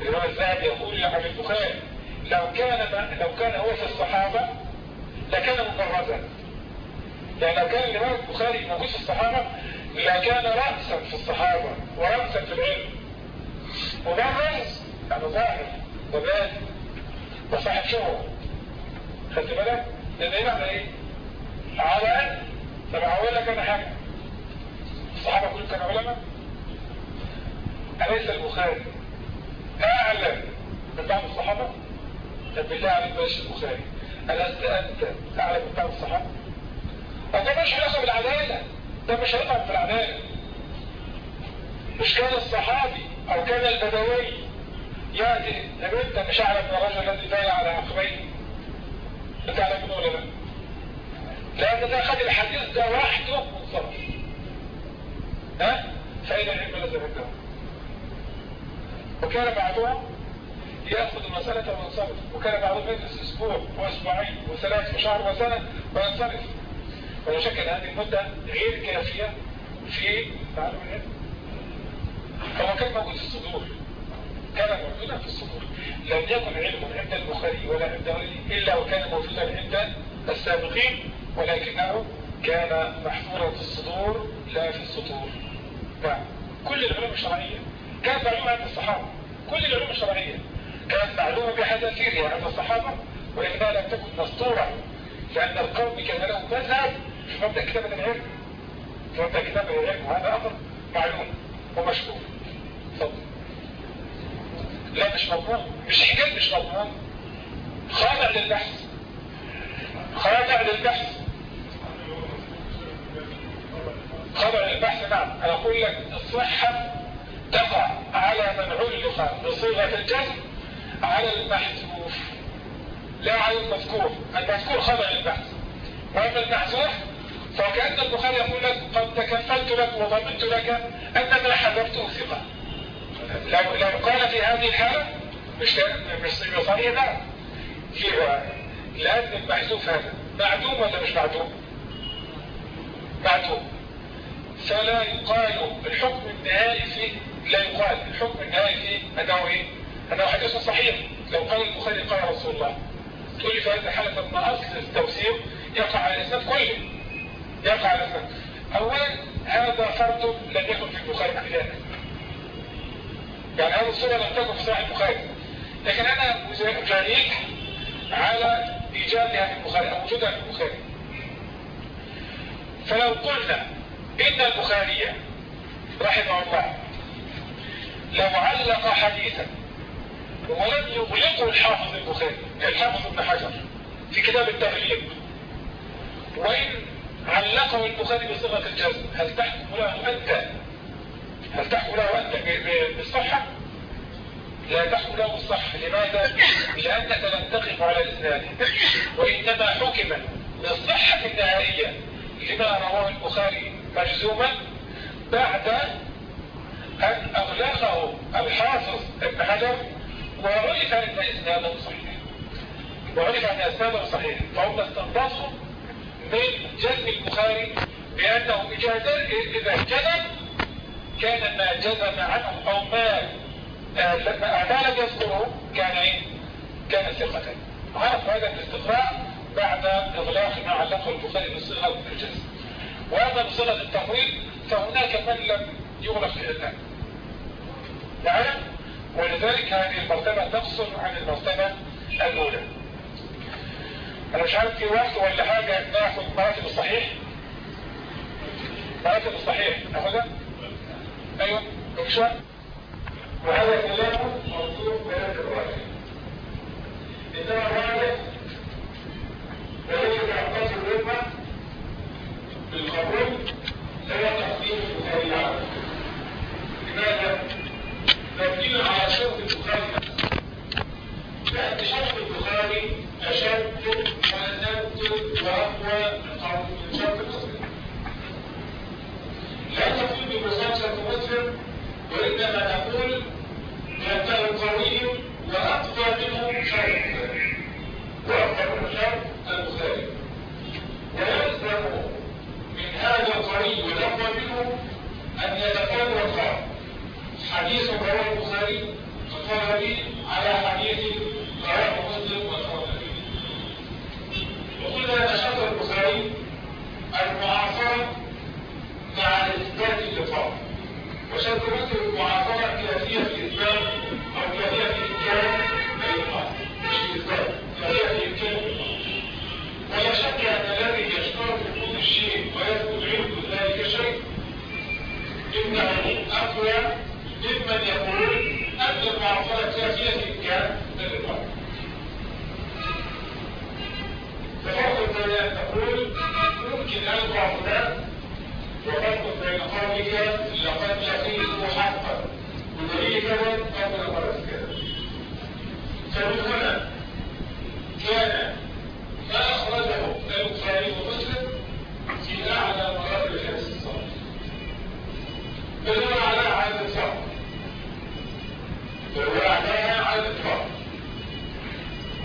Speaker 1: الإمام الذهبي يقول عن البخاري لو كان لو كان هو في الصحابة لكان مبرزا. يعني لو كان الإمام البخاري موجود في الصحابة لكان رأسا في الصحابة ورأسا في العلم. مبرز؟ يعني ظاهر وباد وصاحب شهرة خدت بالك؟ دليل على إيه؟ على طب هقول لك أنا حاجة. الصحابة كلهم كانوا علماء. أليس البخاري؟ أعلم. من بعض الصحابة؟ طب بالله عليك بلاش البخاري. ألست أنت أعلم من بعض الصحابة؟ ده مش علاقة بالعدالة ده مش علاقة بالعدالة مش كان الصحابي أو كان البدوي. يأتي طب أنت مش أعلم من الرجل الذي بايع على عقبيه منه ولا لا؟ لأن ده خد الحديث ده وحده منصرف ها؟ فإن العلم لازم عنده وكان بعضهم يأخذ المسألة وينصرف وكان بعضهم يجلس أسبوع وأسبوعين وثلاث وشهر وسنة وينصرف ولا شك أن هذه المدة غير كافية في تعلم العلم هو كان موجود في الصدور كان موجودا في الصدور لم يكن علم عند البخاري ولا عند غيره إلا وكان موجودا عند السابقين ولكنه كان محفورا في الصدور لا في السطور. نعم. كل العلوم الشرعية. كانت معلومة عند الصحابة. كل العلوم الشرعية. كانت معلومة بحذافيرها عند الصحابة وإنها لم تكن مسطورة لأن القوم كان لهم مذهب في مبدأ كتابة العلم. في مبدأ كتابة العلم. وهذا أمر معلوم ومشهور تفضل. لا مش مضمون مش حجاب مش مضمون خاضع للبحث. خاضع للبحث. خاضع للبحث نعم. أنا أقول لك الصحة تقع على من علق بصيغة الجزم على المحذوف. لا على المذكور. المذكور خاضع للبحث. واما المحذوف؟ فكأن البخاري يقول لك قد تكفلت لك وضمنت لك ان ما حذفته ثقة. لو, لو قال في هذه الحالة مش مش صحيح لا في لأن المحذوف هذا معدوم ولا مش معدوم؟ معدوم. فلا يقال الحكم النهائي فيه لا يقال الحكم النهائي فيه أنه إيه أنه حديث صحيح. لو قال البخاري قال رسول الله تقول لي في هذه الحالة أن أصل التوثيق يقع على الإسناد كله. يقع على الإسناد. أولا هذا فرض لم يكن في البخاري ابتداء الصورة لم تكن في صحيح البخاري. لكن أنا أجاريك على إيجادها في البخاري أو وجودها في البخاري. فلو قلنا إن البخاري رحمه الله لو علق حديثا ولم يغلقه الحافظ البخاري الحافظ ابن حجر في كتاب التغليق وإن علقه البخاري بصيغة الجزم هل تحكم له أنت؟ هل تحكم له أنت بالصحة؟ لا تحكم له بالصحة لماذا؟ لأنك لم تقف على الإسناد وإنما حكم بالصحة النهائية لما رواه البخاري مجزوما بعد أن أغلقه الحافظ ابن حجر وعرف أن إسناده صحيح. وعرف أن إسناده صحيح. فهم استنبطوا من جزم البخاري بأنه إذا جزم كان ما جزم عنه أو ما ما لم يذكره كان إيه؟ كان ثقة. عرف هذا الاستقراء بعد إغلاق ما علقه البخاري بالصيغة الجزم وأما بصيغة التقريب فهناك من لم يغلق في الآن نعم؟ ولذلك هذه المرتبة تفصل عن المرتبة الأولى. أنا مش عارف في وقت ولا حاجة ناخد مراتب الصحيح مراتب الصحيح ناخدها أيوة. مش وهذا كلام موضوع بهذا الرأي. إنما الراجع الذي يعتقد الرمى بالقبول هو تقديم البخاري عنه لماذا؟ تقديم على شرط البخاري لأن شرط البخاري أشد وأسد وأقوى من شرط مسلم لا نقول بمسلسل مسلم وإنما نقول بأنه قوي وأقوى منه شرط البخاري وأقوى منه شرط البخاري ويلزم من هذا القريب والأقوى منه أن يتفوق حديث رواه البخاري الطبري على حديث رواه مسلم والطبري وقلنا أن شرط البخاري المعاصرة مع إثبات اللقاء وشرط مسلم المعاصرة كافية في إثبات أو كافية في إمكان اللقاء مش إثبات كافية في اللقاء ولا شك أن الذي يشترط وجود الشيء ويثبت عنده ذلك الشيء إنه أقوى ممن يقول أن المعصرة كافية إمكان اللقاء ففرق بين أن تقول ممكن أن فلان وفرق بين قولك لقد لقيت حقا. ودليل كذا أو لقد كذا هنا كان ما أخرجه البخاري ومسلم في أعلى مراتب الحديث الصحيح. بل بل هو أعلاها على الإطلاق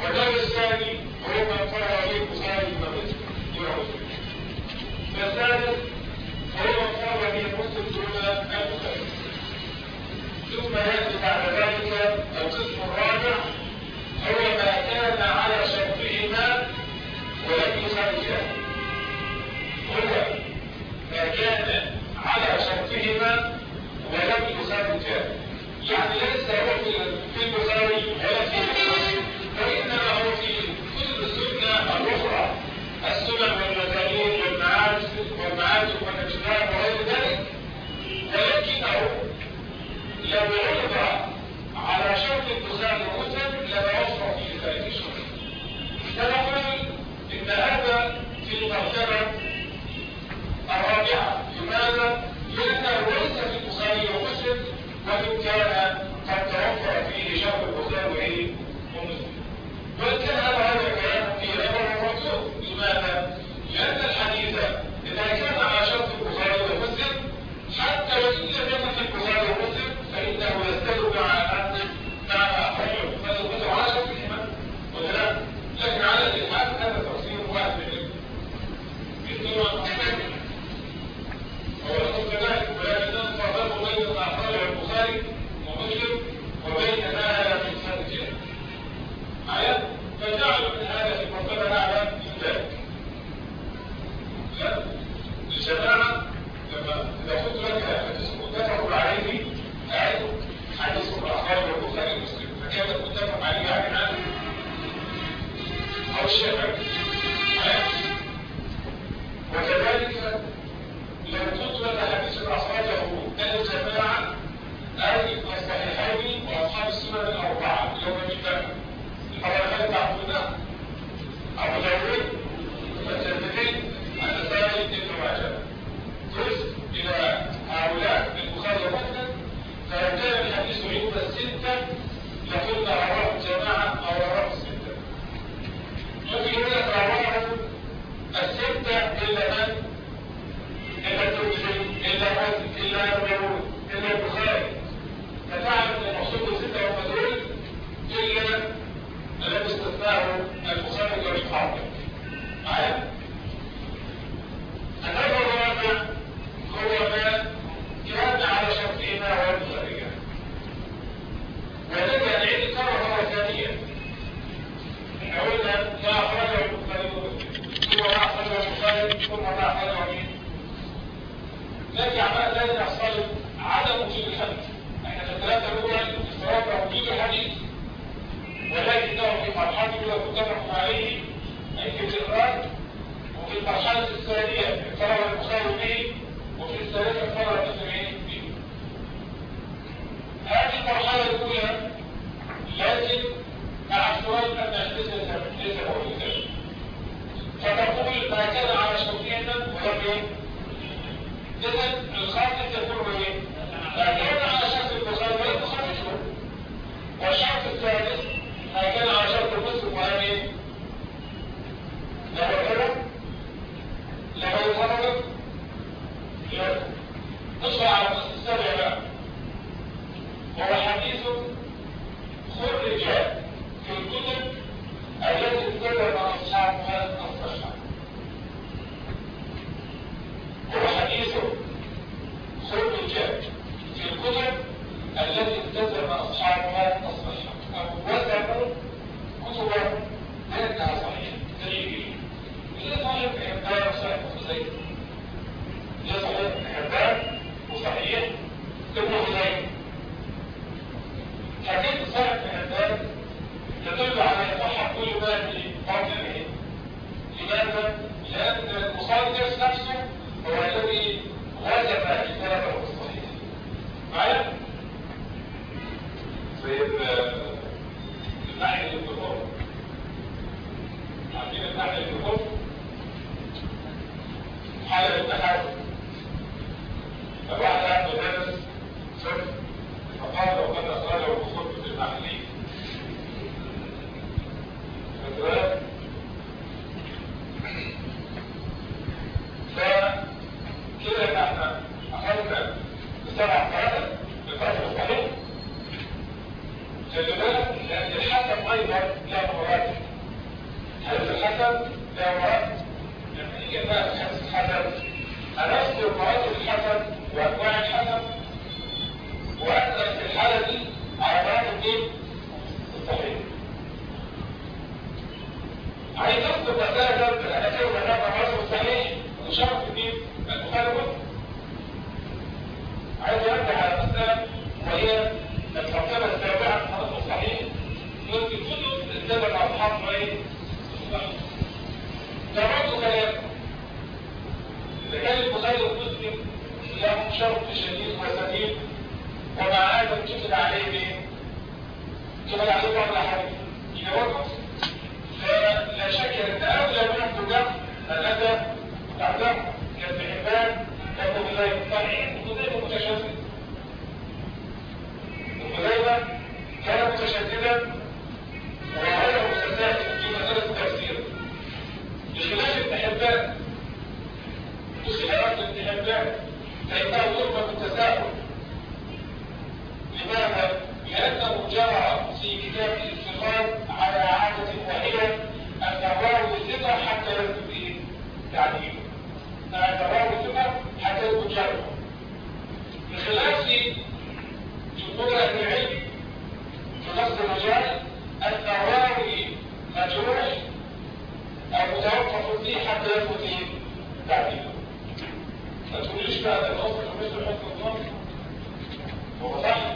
Speaker 1: والدور الثاني ومسلم والثالث مسلم دون ثم يأتي بعد ذلك القسم الرابع هو ما كان على شرطهما ولم يخرجا هو ما كان على ولم يعني ليس هو في البخاري ولا في مسلم وانما هو في كتب السنة الاخرى السنن والمزامير والمعارف والمعارف والاجتماع وغير ذلك ولكنه لو عرض على شرط البخاري ومسلم وصف فيه ذلك الشرط فنقول ان هذا في المرتبة دورات نتيجة لحفظ الحسد وأنواع الحسد وأنزل في الحالة دي على مراتب إيه؟ التحريم. عايز يرد عليه مين؟ يبقى يعلمه ولا حاجة يجاوبه فلا شك ان اولى منهم بجمع الادب الاعلام كالتحبان كالمغلين طالعين بطريقه متشدده المغلبه كان متشددا وعلى مستساهل في مساله التفسير بخلاف التحبان بخلاف التحبان فانه يربط التساهل كتابا لأنه جرع في كتاب الاستخراج على عادة واحدة أن أعتبره الثقة حتى لا إيه؟ تعديله أن أعتبره الثقة حتى يكون جرعه بخلاف جمهور أهل العلم في نفس المجال النواوي مجروح أو متوقف فيه حتى لا إيه؟ تعديله ما تقوليش بقى ده الأصل مثل حكم الله هو صحيح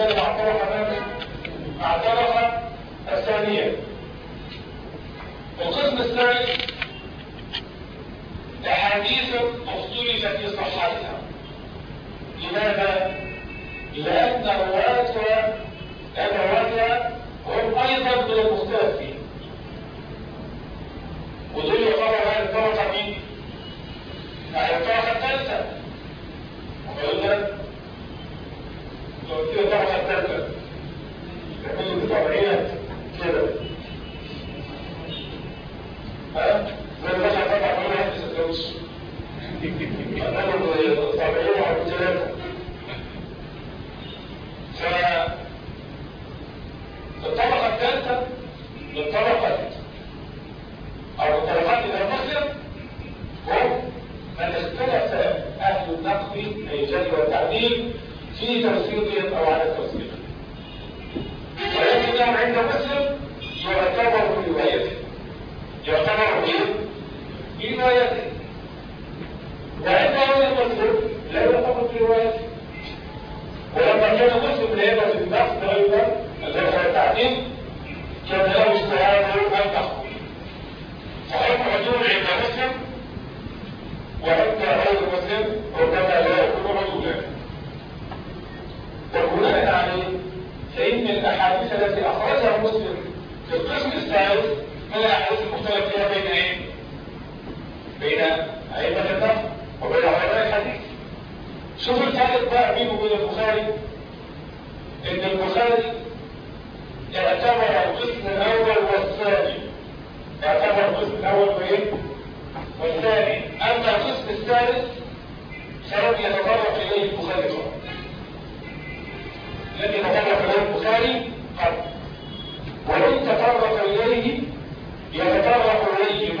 Speaker 1: الثاني مع الطبقة مع الطبقة الثانية القسم الثالث أحاديث اختلف في صحتها لماذا؟ لأن رواتها رواتها هم أيضا من المختلف فيه ودول يقرأوا هذه الطبقة مين؟ هذه الطبقة الثالثة وقلنا لو كده الطبقة الثالثة من طبقة أو الطبقات المسلم هم من اختلف أهل النقد الإيجاد والتعديل في توثيقهم أو على توثيقهم ولكنهم عند مسلم يعتبر بروايته يعتبر إيه؟ بروايته وعند غير مسلم لا يعتبر بروايته ولما كان مسلم ليبقى في النقد أيضا الذي هو التعديل. كان له اجتهاد التخويف صحيح العدول عند مسلم وعند غير مسلم ربما لا وبناء عليه فإن الأحاديث التي أخرجها مسلم في القسم الثالث من الأحاديث المختلف فيها بين إيه؟ بين أئمة النقد وبين علماء الحديث. شوف الفرق بقى بينه وبين البخاري إن البخاري يعتبر القسم الأول والثاني. يعتبر القسم الأول وايه والثاني. أما القسم الثالث فلم يتطرق إليه البخاري قط لم يتطرق اليه البخاري قط وإن تطرق إليه يتطرق إليه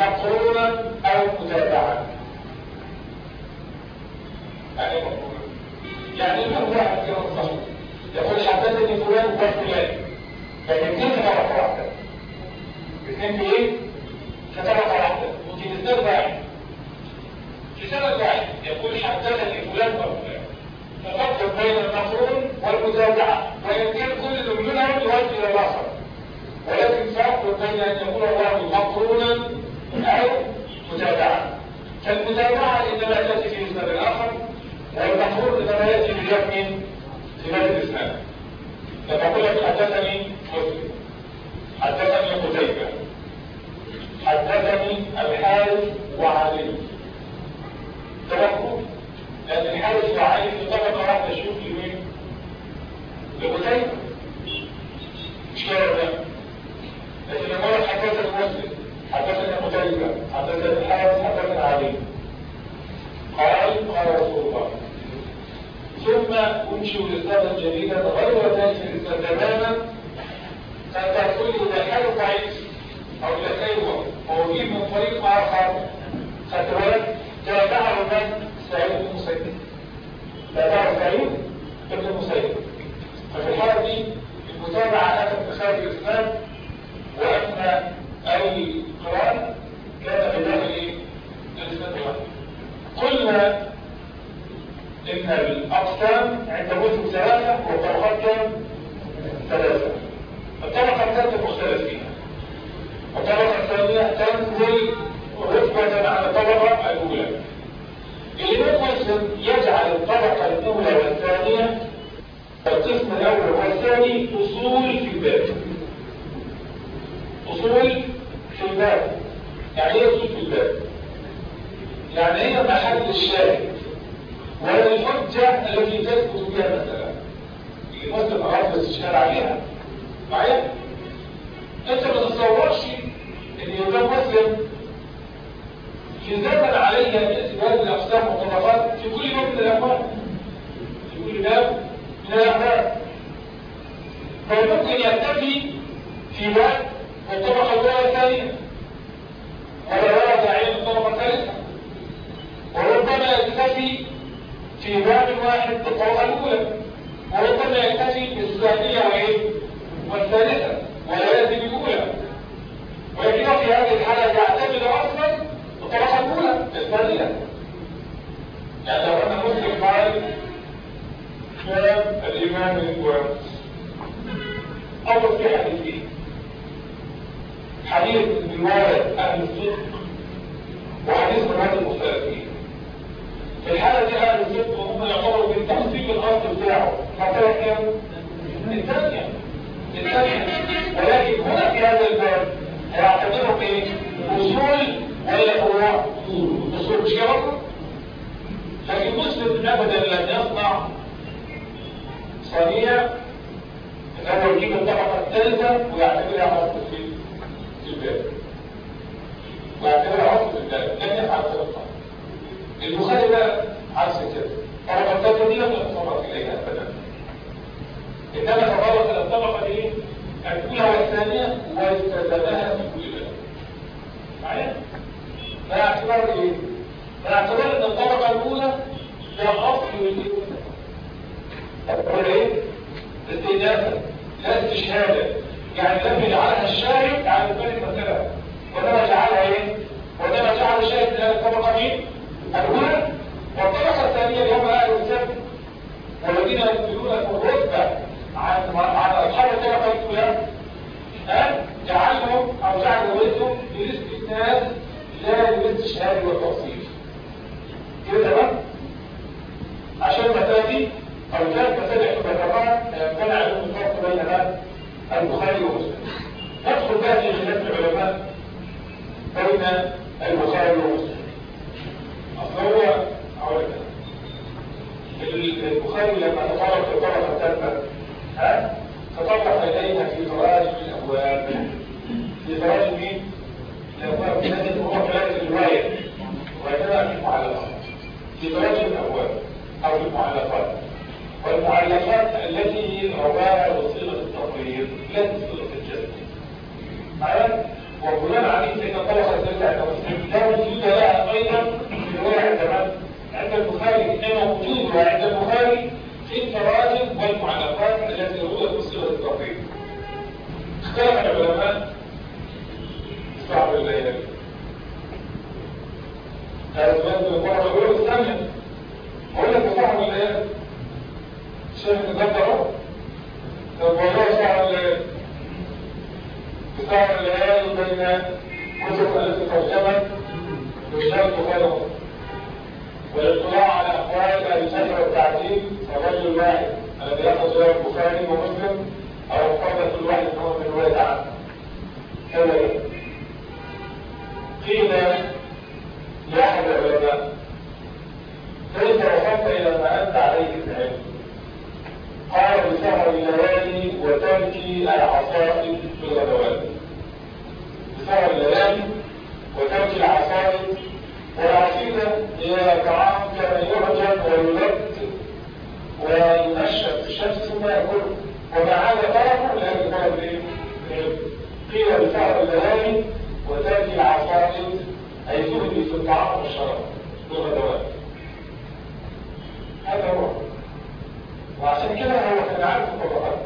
Speaker 1: أراد الاستشهاد عليها. معايا؟ أنت ما تتصورش إن الإمام مسلم في زمن عليها باعتبار الأقسام والطبقات في كل باب من الأبواب في كل باب من الأبواب فممكن يكتفي في باب والطبقة الأولى الثانية. ولا يرى داعيا الطبقة الثالثة. وربما يكتفي في باب واحد بالطبقة الأولى. وربما يكتفي بالثانية وإيه؟ والثالثة ولا يأتي بالأولى ولكن في هذه الحالة يعتمد أصلا بالطبقة الأولى الثانية يعني لو أن مسلم قال كلام الإمام الإمام أول في حديثين حديث رواية أهل الصدق وحديث رواية المختلفين في الحالة دي أهل الصدق هم يعتبروا من تحصيل الأرض بتاعه مرتبة كام؟ الثانية الثانية ولكن هنا في هذا الباب هيعتبروا إيه؟ أصول ولا فروع؟ أصول مش كده لكن مسلم أبدا لم يصنع صنيع هو يجيب الطبقة الثالثة ويعتبرها عصر في الباب ويعتبرها عصر في الباب لم يفعل ذلك البخاري بقى عكس كده طبقة الثالثة دي لم يتطرق إليها أبدا إنما تطرق إلى الطبقة دي الأولى والثانية واستخدمها في كل بلد معايا؟ ده اعتبار إيه؟ ده اعتبار إن الطبقة الأولى ده أصل الأولى إيه؟ استئنافا لا استشهادا يعني لم يجعلها الشاهد على البلد مثلا وإنما جعلها إيه؟ وإنما جعل الشاهد من الطبقة دي الأولى والطبقة الثانية اللي هم أهل السبت والذين يقبلون الرتبة عن عن أصحاب الطبقة الأولى جعلهم أو جعل ولدهم للاستثناء لا للاستشهاد والتوصيف كده وعشان كده هو كان عارف الموضوعات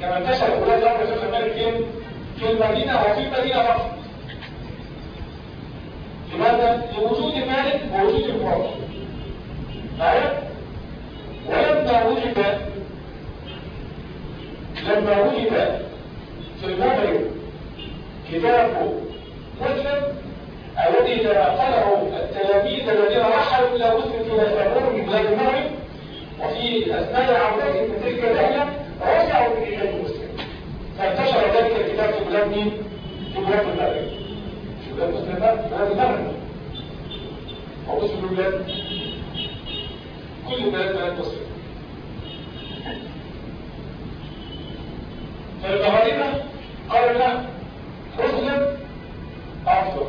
Speaker 1: كما انتشر الولاية الأمر في الأمريكا في المدينة وفي المدينة فقط لماذا؟ لوجود مالك ووجود الموظف معايا؟ ولما وجد لما وجد في المغرب كتابه مسلم الذي تناقله التلاميذ الذين رحلوا إلى مسلم في مسلم من بلاد المغرب وفي أثناء عودته من تلك الليلة رجعوا بإيمان المسلم. فانتشر ذلك الكتاب في بلاد مين؟ في بلاد المغرب في بلاد مسلمة في بلاد المغرب أو في بلاد؟ كل البلاد بلاد مصر فالمغاربة قالوا لا مسلم أفضل